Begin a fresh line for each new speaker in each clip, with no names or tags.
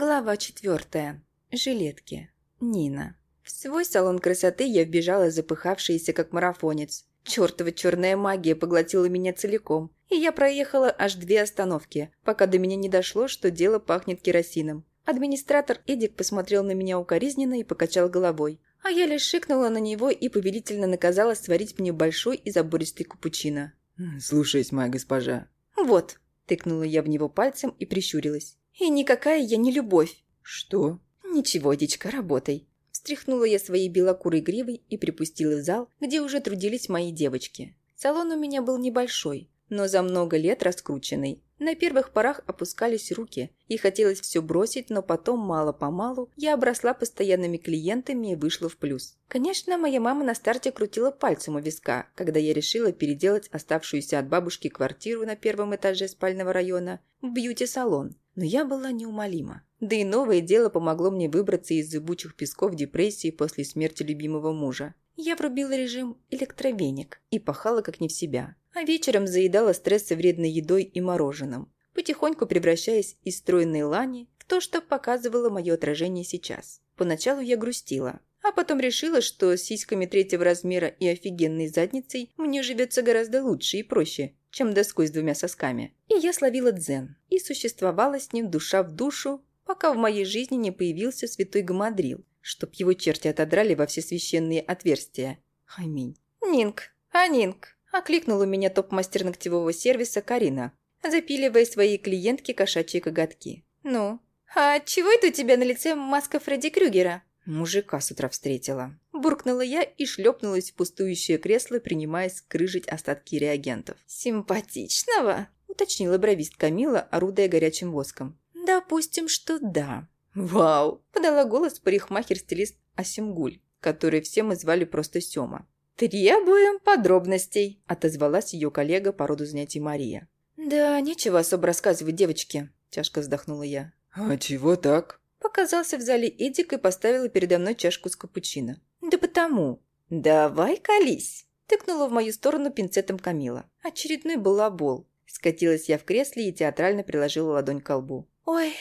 Глава четвертая. Жилетки. Нина. В свой салон красоты я вбежала запыхавшаяся, как марафонец. Чёртова черная магия поглотила меня целиком, и я проехала аж две остановки, пока до меня не дошло, что дело пахнет керосином. Администратор Эдик посмотрел на меня укоризненно и покачал головой, а я лишь шикнула на него и повелительно наказала сварить мне большой и забористый капучино.
«Слушаюсь, моя госпожа».
«Вот», – тыкнула я в него пальцем и прищурилась. И никакая я не любовь.
Что?
Ничего, дичка, работай. Встряхнула я своей белокурой гривой и припустила в зал, где уже трудились мои девочки. Салон у меня был небольшой, но за много лет раскрученный. На первых порах опускались руки, и хотелось все бросить, но потом, мало-помалу, я обросла постоянными клиентами и вышла в плюс. Конечно, моя мама на старте крутила пальцем у виска, когда я решила переделать оставшуюся от бабушки квартиру на первом этаже спального района в бьюти-салон. Но я была неумолима. Да и новое дело помогло мне выбраться из зыбучих песков депрессии после смерти любимого мужа. Я врубила режим электровеник и пахала как не в себя. А вечером заедала стрессы вредной едой и мороженым, потихоньку превращаясь из стройной лани в то, что показывало мое отражение сейчас. Поначалу я грустила, а потом решила, что с сиськами третьего размера и офигенной задницей мне живется гораздо лучше и проще, чем доской с двумя сосками. И я словила дзен, и существовала с ним душа в душу, пока в моей жизни не появился святой Гамадрил, чтоб его черти отодрали во все священные отверстия. Аминь. «Нинк, а Нинк!» – окликнула меня топ-мастер ногтевого сервиса Карина, запиливая своей клиентке кошачьи коготки. «Ну, а чего это у тебя на лице маска Фредди Крюгера?» Мужика с утра встретила. Буркнула я и шлепнулась в пустующее кресло, принимаясь крыжить остатки реагентов. «Симпатичного?» – уточнила бровист Камила, орудая горячим воском. «Допустим, что да». «Вау!» – подала голос парикмахер-стилист Асимгуль, который все мы звали просто Сёма. «Требуем подробностей», – отозвалась ее коллега по роду занятий Мария. «Да, нечего особо рассказывать, девочки», – тяжко вздохнула я.
«А чего так?»
Показался в зале Эдик и поставила передо мной чашку с капучино. «Да потому». «Давай колись!» Тыкнула в мою сторону пинцетом Камила. Очередной балабол. Скатилась я в кресле и театрально приложила ладонь к колбу. «Ой,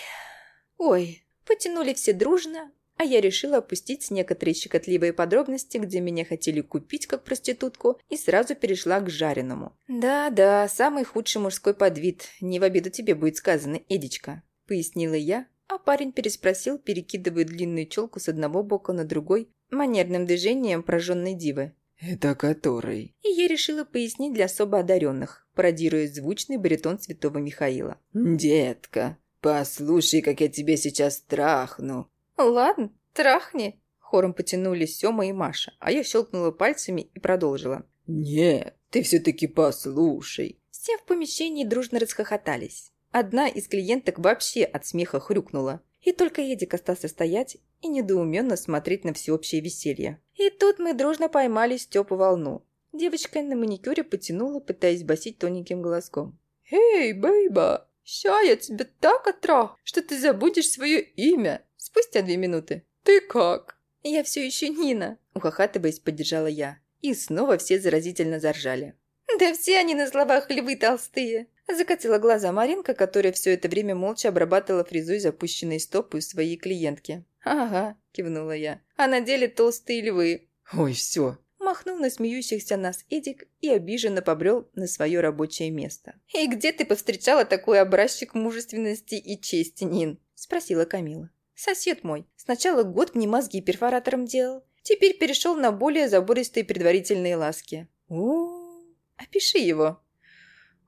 ой!» Потянули все дружно, а я решила опустить некоторые щекотливые подробности, где меня хотели купить как проститутку, и сразу перешла к жареному. «Да-да, самый худший мужской подвид, не в обиду тебе будет сказано, Эдичка», — пояснила я, а парень переспросил, перекидывая длинную челку с одного бока на другой, манерным движением прожженной дивы.
«Это который?»
И я решила пояснить для особо одаренных, пародируя звучный баритон святого Михаила.
«Детка, послушай, как я тебе сейчас трахну».
«Ладно, трахни». Хором потянулись Сёма и Маша, а я щелкнула пальцами и продолжила.
«Нет, ты все-таки послушай».
Все в помещении дружно расхохотались. Одна из клиенток вообще от смеха хрюкнула. И только Эдик остался стоять и недоуменно смотреть на всеобщее веселье. И тут мы дружно поймали Степу волну. Девочка на маникюре потянула, пытаясь басить тоненьким голоском. «Эй, бейба, ща я тебя так отрах, что ты забудешь свое имя спустя две минуты. Ты как?» «Я все еще Нина», – ухахатываясь, поддержала я. И снова все заразительно заржали. «Да все они на словах львы толстые!» Закатила глаза Маринка, которая все это время молча обрабатывала фрезой запущенные стопы у своей клиентки. «Ага», – кивнула я. «А на деле толстые львы».
«Ой, все».
Махнул на смеющихся нас Эдик и обиженно побрел на свое рабочее место. «И где ты повстречала такой образчик мужественности и чести, Нин?» – спросила Камила. «Сосед мой. Сначала год мне мозги перфоратором делал. Теперь перешел на более забористые предварительные ласки». «У-у-у, опиши его».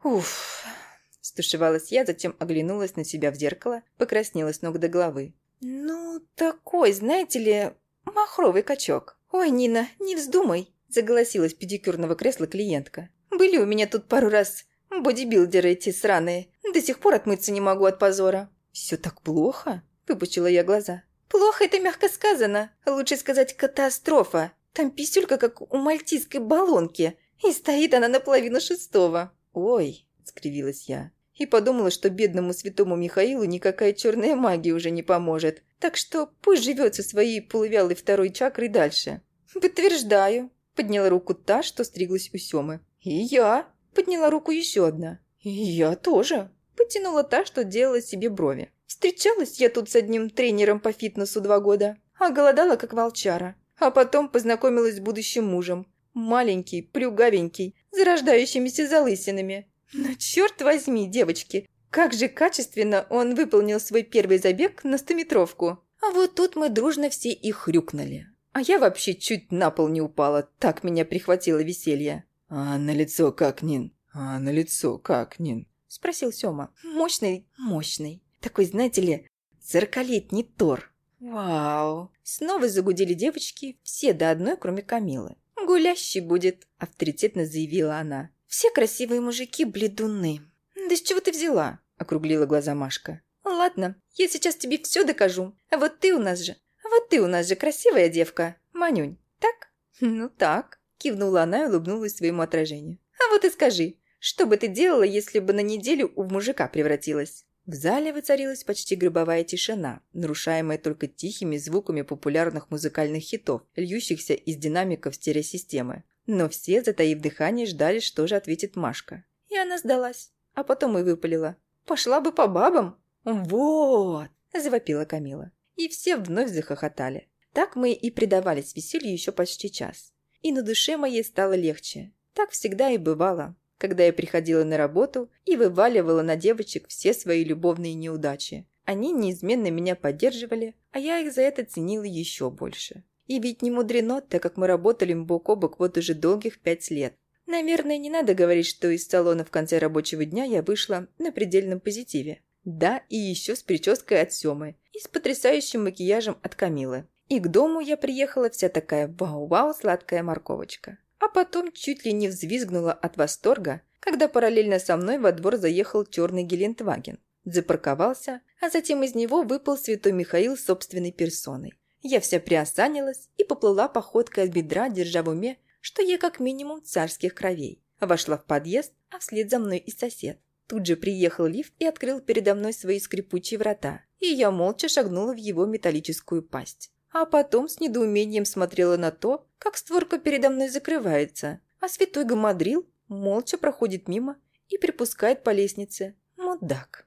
«Уф!» – стушевалась я, затем оглянулась на себя в зеркало, покраснела с ног до головы. «Ну, такой, знаете ли, махровый качок». «Ой, Нина, не вздумай!» – заголосилась педикюрного кресла клиентка. «Были у меня тут пару раз бодибилдеры эти сраные. До сих пор отмыться не могу от позора». «Все так плохо?» – выпучила я глаза. «Плохо это мягко сказано. Лучше сказать катастрофа. Там писюлька, как у мальтийской баллонки, и стоит она наполовину шестого». «Ой!» – скривилась я. И подумала, что бедному святому Михаилу никакая черная магия уже не поможет. Так что пусть живет со своей полувялой второй чакрой дальше. «Подтверждаю», – подняла руку та, что стриглась у Семы. «И я», – подняла руку еще одна. «И я тоже», – потянула та, что делала себе брови. Встречалась я тут с одним тренером по фитнесу два года, а голодала как волчара. А потом познакомилась с будущим мужем. Маленький, плюгавенький, зарождающимися залысинами. Но черт возьми, девочки, как же качественно он выполнил свой первый забег на стометровку. А вот тут мы дружно все и хрюкнули. А я вообще чуть на пол не упала, так меня прихватило веселье.
«А на лицо как, Нин? А на лицо как, Нин?»
– спросил Сёма. «Мощный, мощный. Такой, знаете ли, зеркалетний Тор». «Вау!» Снова загудели девочки, все до одной, кроме Камилы. «Гулящий будет», – авторитетно заявила она. «Все красивые мужики – бледуны». «Да с чего ты взяла?» – округлила глаза Машка. «Ладно, я сейчас тебе все докажу. А вот ты у нас же, а вот ты у нас же красивая девка, Манюнь, так?» «Ну так», – кивнула она и улыбнулась своему отражению. «А вот и скажи, что бы ты делала, если бы на неделю в мужика превратилась?» В зале воцарилась почти гробовая тишина, нарушаемая только тихими звуками популярных музыкальных хитов, льющихся из динамиков стереосистемы. Но все, затаив дыхание, ждали, что же ответит Машка. И она сдалась, а потом и выпалила. «Пошла бы по бабам!» «Вот!» – завопила Камила. И все вновь захохотали. Так мы и предавались веселью еще почти час. И на душе моей стало легче. Так всегда и бывало, когда я приходила на работу и вываливала на девочек все свои любовные неудачи. Они неизменно меня поддерживали, а я их за это ценила еще больше. И ведь не мудрено, так как мы работали бок о бок вот уже долгих пять лет. Наверное, не надо говорить, что из салона в конце рабочего дня я вышла на предельном позитиве. Да, и еще с прической от Семы, и с потрясающим макияжем от Камилы. И к дому я приехала вся такая вау-вау сладкая морковочка. А потом чуть ли не взвизгнула от восторга, когда параллельно со мной во двор заехал черный Гелендваген. Запарковался, а затем из него выпал святой Михаил собственной персоной. Я вся приосанилась и поплыла походкой от бедра, держа в уме, что я как минимум царских кровей. Вошла в подъезд, а вслед за мной и сосед. Тут же приехал лифт и открыл передо мной свои скрипучие врата, и я молча шагнула в его металлическую пасть. А потом с недоумением смотрела на то, как створка передо мной закрывается, а святой Гамадрил молча проходит мимо и припускает по лестнице. Мудак.